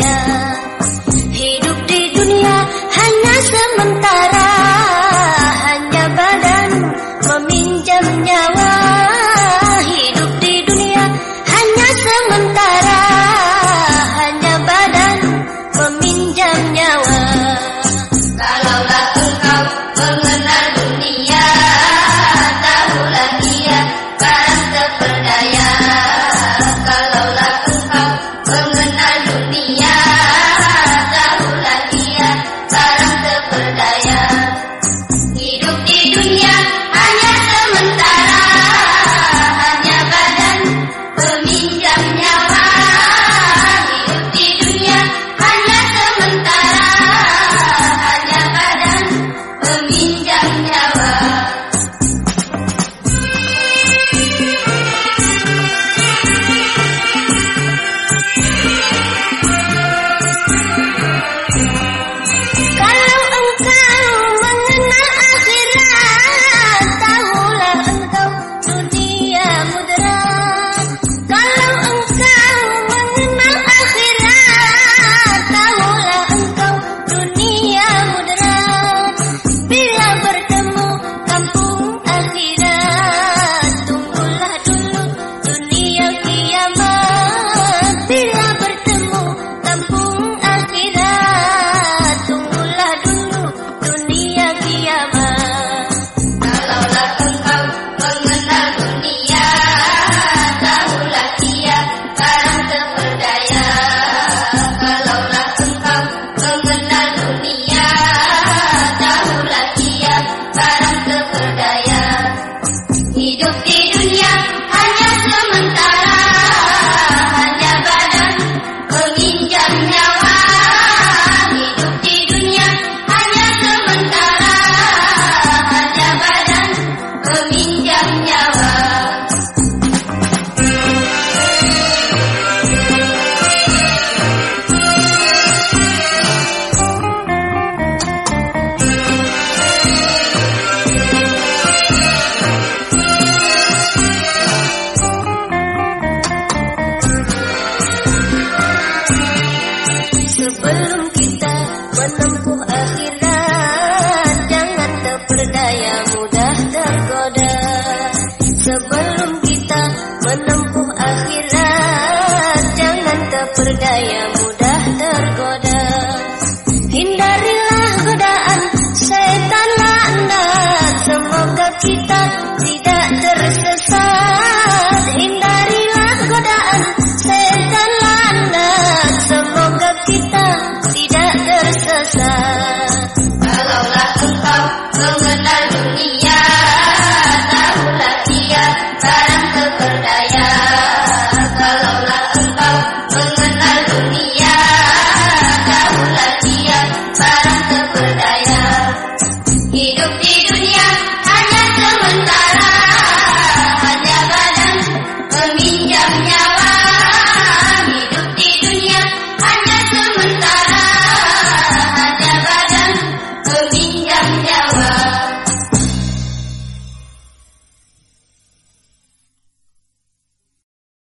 Yeah. Terperdaya mudah tergoda. Hindarilah godaan setan laknat Semoga kita